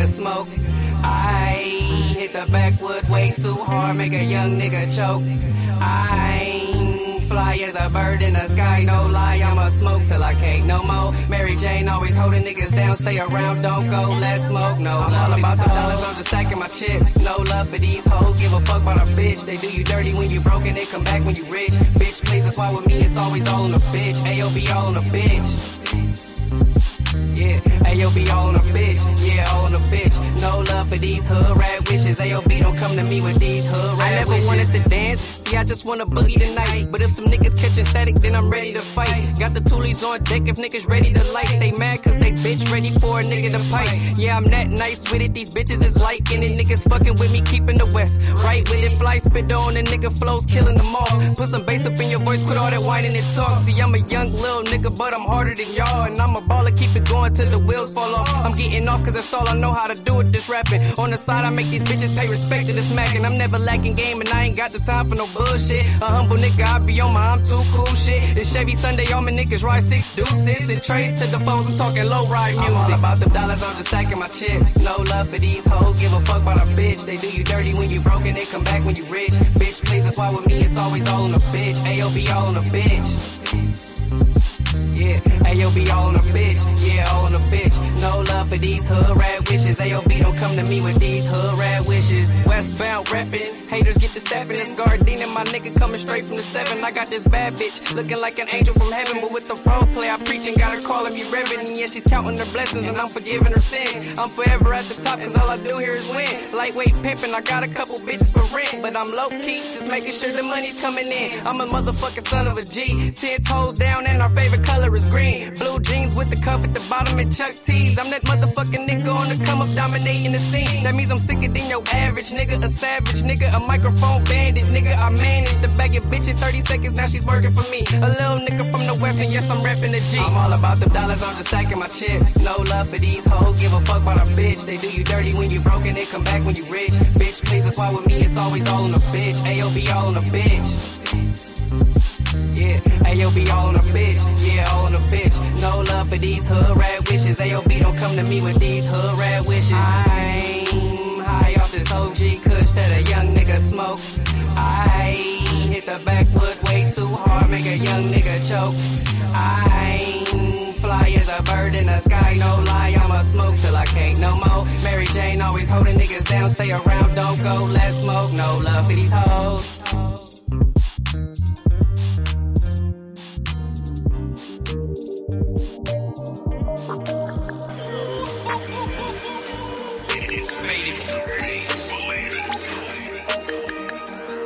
nigga smoke. I hit the backwood way too hard, make a young nigga choke. I fly as a bird in the sky, no lie. I'ma smoke till I can't no more. Mary Jane always holding niggas down, stay around, don't go, let's smoke. No, I'm all about the dollars, I'm just stacking my chips. No love for these hoes, give a fuck about a bitch. They do you dirty when you broke and they come back when you rich. Bitch, please, that's why with me it's always all on the bitch. AOB all on the bitch. AOB on a bitch. Yeah, on a bitch. No love for these hood rat wishes. AOB don't come to me with these hood rat I never wishes. wanted to dance. See, I just wanna boogie tonight. But if some niggas catching static, then I'm ready to fight. Got the toolies on deck if niggas ready to light. They mad cause they bitch ready for a nigga to pipe. Yeah, I'm that nice with it. These bitches is liking it. Niggas fucking with me, keeping the west. Right with it, fly spit on the nigga flows, killing them all. Put some bass up in your voice, quit all that whining and talk. See, I'm a young little nigga, but I'm harder than y'all. And I'm a baller, keep it going till the wheels fall off. I'm getting off cause that's all I know how to do with this rapping. On the side, I make these bitches pay respect to the smacking. I'm never lacking game and I ain't got the time for no bullshit. A humble nigga, I be on my I'm too cool shit. It's Chevy Sunday, all my niggas ride six deuces. And trace to the phones, I'm talking low ride music. I'm all about them dollars, I'm just stacking my chips. No love for these hoes, give a fuck about a bitch. They do you dirty when you broken, they come back when you rich. Bitch, please, that's why with me it's always all on the bitch. AOB all on the bitch. Yeah, AOB on a bitch. Yeah, on a bitch. No love for these hood rat wishes. AOB don't come to me with these hood rat wishes. Westbound reppin'. Haters get the steppin'. This Gardena, my nigga coming straight from the seven. I got this bad bitch looking like an angel from heaven. But with the I preach and got her calling me reverend. Yeah, she's counting her blessings and I'm forgiving her sins. I'm forever at the top cause all I do here is win. Lightweight pimpin', I got a couple bitches for rent. But I'm low key, just making sure the money's coming in. I'm a motherfucking son of a G. Ten toes down and our favorite color is green. Blue jeans with the cuff at the bottom and Chuck T's. I'm that motherfucking nigga on the come up dominating the scene. That means I'm sicker than your average nigga, a savage nigga, a microphone bandit nigga. I managed to bag your bitch in 30 seconds, now she's working for me. A little nigga from the west, and yes, I'm repping the G. I'm all about them dollars, I'm just stacking my chips. No love for these hoes, give a fuck about a bitch. They do you dirty when you broken, they come back when you rich. Bitch, please, that's why with me it's always all on the bitch. AOB all on the bitch. Yeah, AOB all on a bitch. Yeah, all on a bitch. No love for these hood rat wishes. AOB don't come to me with these hood rat wishes. I'm high off this OG kush that a young nigga smoke. I hit the backwood too hard, make a young nigga choke. I ain't fly as a bird in the sky, no lie. I'ma smoke till I can't no more. Mary Jane always holding niggas down, stay around, don't go, let's smoke. No love for these hoes. It's faded.